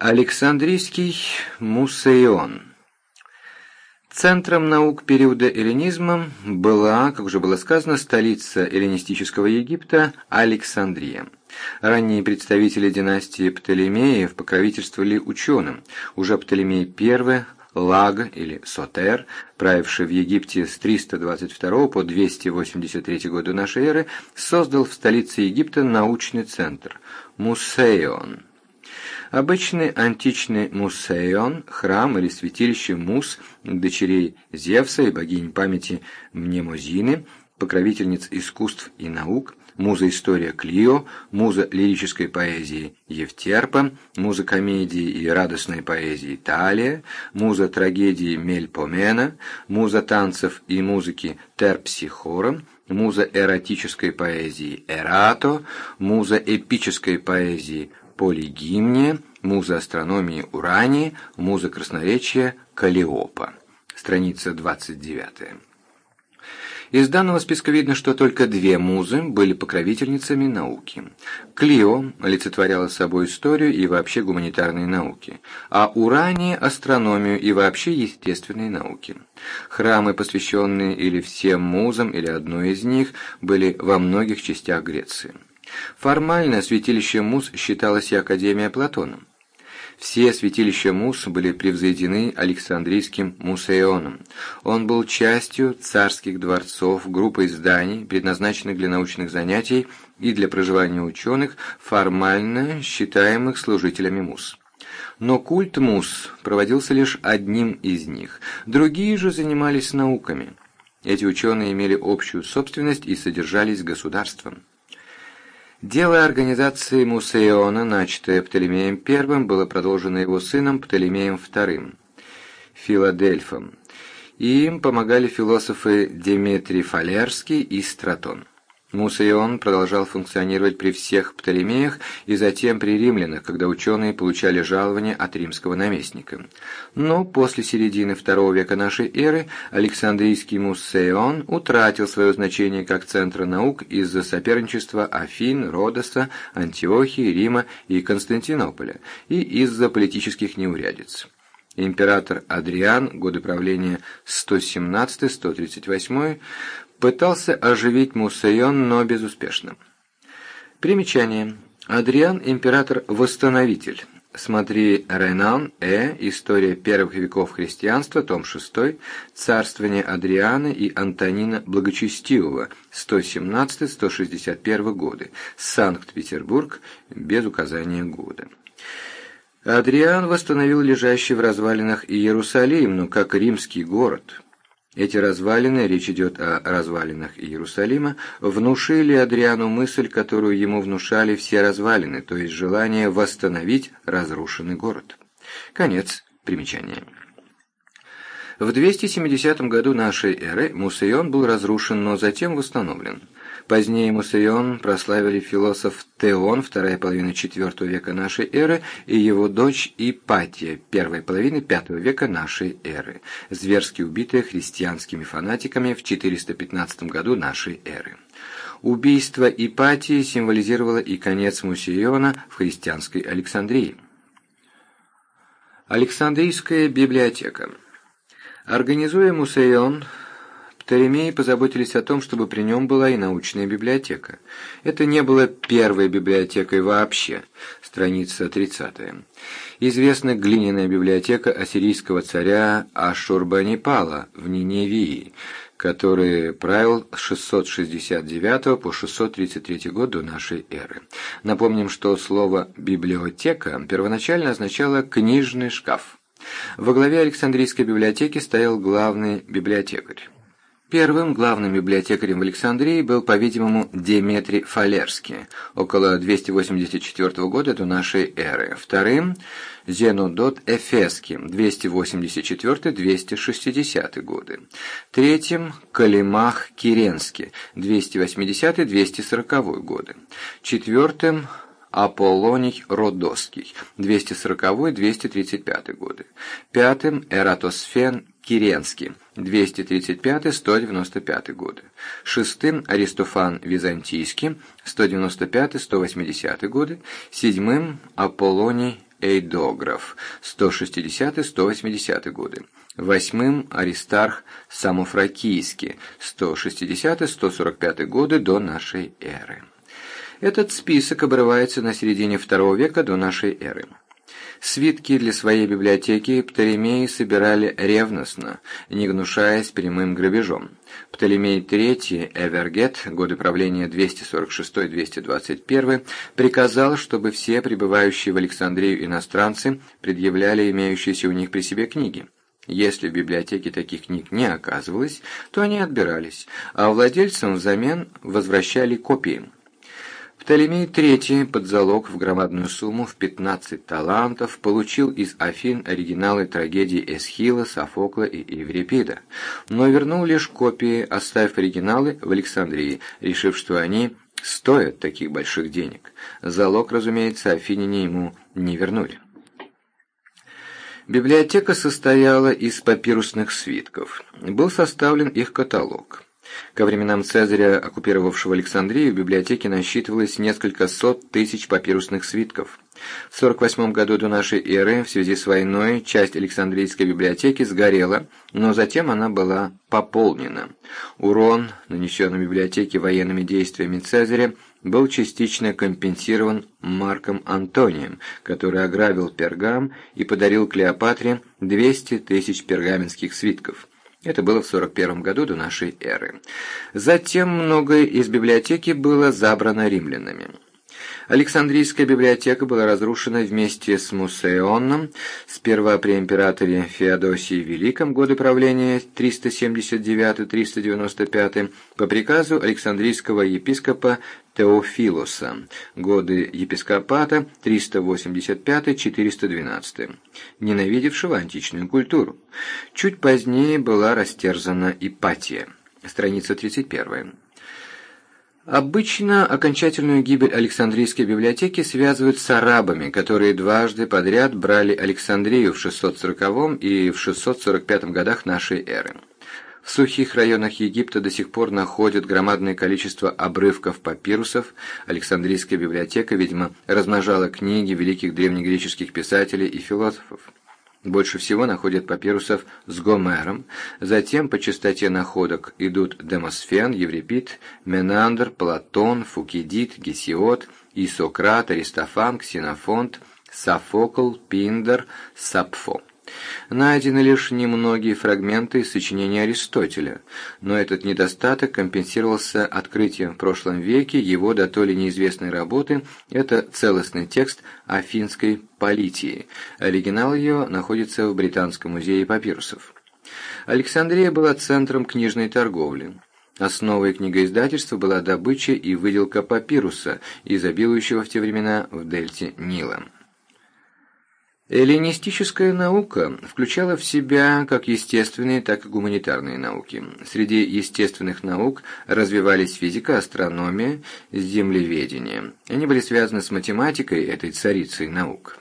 Александрийский Мусейон Центром наук периода эллинизма была, как уже было сказано, столица эллинистического Египта Александрия. Ранние представители династии Птолемеев покровительствовали ученым. Уже Птолемей I, Лаг или Сотер, правивший в Египте с 322 по 283 годы нашей эры, создал в столице Египта научный центр – Мусейон – Обычный античный мусейон, храм или святилище Мус, дочерей Зевса и богинь памяти Мнемозины, покровительниц искусств и наук, муза история Клио, муза лирической поэзии Евтерпа, муза комедии и радостной поэзии Талия, муза трагедии Мельпомена, муза танцев и музыки Терпсихора, муза эротической поэзии Эрато, муза эпической поэзии Полигимния, муза астрономии Урании, муза красноречия Калиопа. Страница 29. Из данного списка видно, что только две музы были покровительницами науки. Клио олицетворяла собой историю и вообще гуманитарные науки, а Урания – астрономию и вообще естественные науки. Храмы, посвященные или всем музам, или одной из них, были во многих частях Греции. Формально святилище Мус считалось и Академия Платоном. Все святилища Мус были превзойдены Александрийским Мусеоном. Он был частью царских дворцов, группой зданий, предназначенных для научных занятий и для проживания ученых, формально считаемых служителями Мус. Но культ Мус проводился лишь одним из них, другие же занимались науками. Эти ученые имели общую собственность и содержались государством. Дело организации Мусеона, начатое Птолемеем I, было продолжено его сыном Птолемеем II, Филадельфом. И им помогали философы Деметрий Фалерский и Стратон. Мусейон продолжал функционировать при всех Птолемеях и затем при римлянах, когда ученые получали жалование от римского наместника. Но после середины II века нашей эры Александрийский Мусейон утратил свое значение как центра наук из-за соперничества Афин, Родоса, Антиохии, Рима и Константинополя и из-за политических неурядиц. Император Адриан, годы правления 117-138, пытался оживить Муссейон, но безуспешно. Примечание. Адриан – император-восстановитель. Смотри Ренан, Э. История первых веков христианства, том 6, Царствование Адриана и Антонина Благочестивого, 117-161 годы, Санкт-Петербург, без указания года. Адриан восстановил лежащий в развалинах Иерусалим, но как римский город – эти развалины, речь идет о развалинах Иерусалима, внушили Адриану мысль, которую ему внушали все развалины, то есть желание восстановить разрушенный город. Конец примечания. В 270 году нашей эры Мусейон был разрушен, но затем восстановлен. Позднее Мусейон прославили философ Теон, вторая половина IV века нашей эры, и его дочь Ипатия, первая половина V века нашей эры, зверски убитая христианскими фанатиками в 415 году нашей эры. Убийство Ипатии символизировало и конец Мусейона в христианской Александрии. Александрийская библиотека Организуя Мусейон, Птолемеи позаботились о том, чтобы при нем была и научная библиотека. Это не было первой библиотекой вообще, страница 30. Известна глиняная библиотека ассирийского царя Ашурбанипала в Ниневии, который правил с 669 по 633 год до нашей эры. Напомним, что слово «библиотека» первоначально означало «книжный шкаф». Во главе Александрийской библиотеки стоял главный библиотекарь. Первым главным библиотекарем в Александрии был, по-видимому, Деметрий Фалерский, около 284 года до нашей эры. Вторым – Зенодот Эфеский, 284-260 годы. Третьим – Калимах Киренский, 280-240 годы. Четвертым – Аполлоний Родосский, 240-235 годы. Пятым – Эратосфен Киренский, 235-195 годы. Шестым – Аристофан Византийский, 195-180 годы. Седьмым – Аполлоний Эйдограф 160-180 годы. Восьмым Аристарх Самофракийский 160-145 годы до нашей эры. Этот список обрывается на середине II века до нашей эры. Свитки для своей библиотеки Птолемеи собирали ревностно, не гнушаясь прямым грабежом. Птолемей III Эвергет, годы правления 246-221, приказал, чтобы все прибывающие в Александрию иностранцы предъявляли имеющиеся у них при себе книги. Если в библиотеке таких книг не оказывалось, то они отбирались, а владельцам взамен возвращали копии. Птолемей III под залог в громадную сумму в 15 талантов получил из Афин оригиналы трагедий Эсхила, Софокла и Еврипида, но вернул лишь копии, оставив оригиналы в Александрии, решив, что они стоят таких больших денег. Залог, разумеется, афиняне ему не вернули. Библиотека состояла из папирусных свитков. Был составлен их каталог. Ко временам Цезаря, оккупировавшего Александрию, в библиотеке насчитывалось несколько сот тысяч папирусных свитков. В 48 году до нашей эры в связи с войной часть Александрийской библиотеки сгорела, но затем она была пополнена. Урон, нанесенный библиотеке военными действиями Цезаря, был частично компенсирован Марком Антонием, который ограбил Пергам и подарил Клеопатре 200 тысяч пергаменских свитков. Это было в 41 году до нашей эры. Затем многое из библиотеки было забрано римлянами. Александрийская библиотека была разрушена вместе с Мусеоном, сперва при императоре Феодосии Великом годы правления 379-395 по приказу Александрийского епископа Теофилоса, годы епископата 385-412, ненавидевшего античную культуру. Чуть позднее была растерзана Ипатия, страница 31. Обычно окончательную гибель Александрийской библиотеки связывают с арабами, которые дважды подряд брали Александрию в 640 и в 645 годах нашей эры. В сухих районах Египта до сих пор находят громадное количество обрывков папирусов. Александрийская библиотека, видимо, размножала книги великих древнегреческих писателей и философов. Больше всего находят папирусов с Гомером, затем по частоте находок идут Демосфен, Еврипид, Менандр, Платон, Фукидид, Гесиод, Исократ, Аристофан, Ксенофонт, Софокл, Пиндер, Сапфо. Найдены лишь немногие фрагменты из сочинения Аристотеля, но этот недостаток компенсировался открытием в прошлом веке его до то ли неизвестной работы «Это целостный текст Афинской политии». Оригинал ее находится в Британском музее папирусов. Александрия была центром книжной торговли. Основой книгоиздательства была добыча и выделка папируса, изобилующего в те времена в дельте Нила. Эллинистическая наука включала в себя как естественные, так и гуманитарные науки. Среди естественных наук развивались физика, астрономия, землеведение. Они были связаны с математикой, этой царицей наук.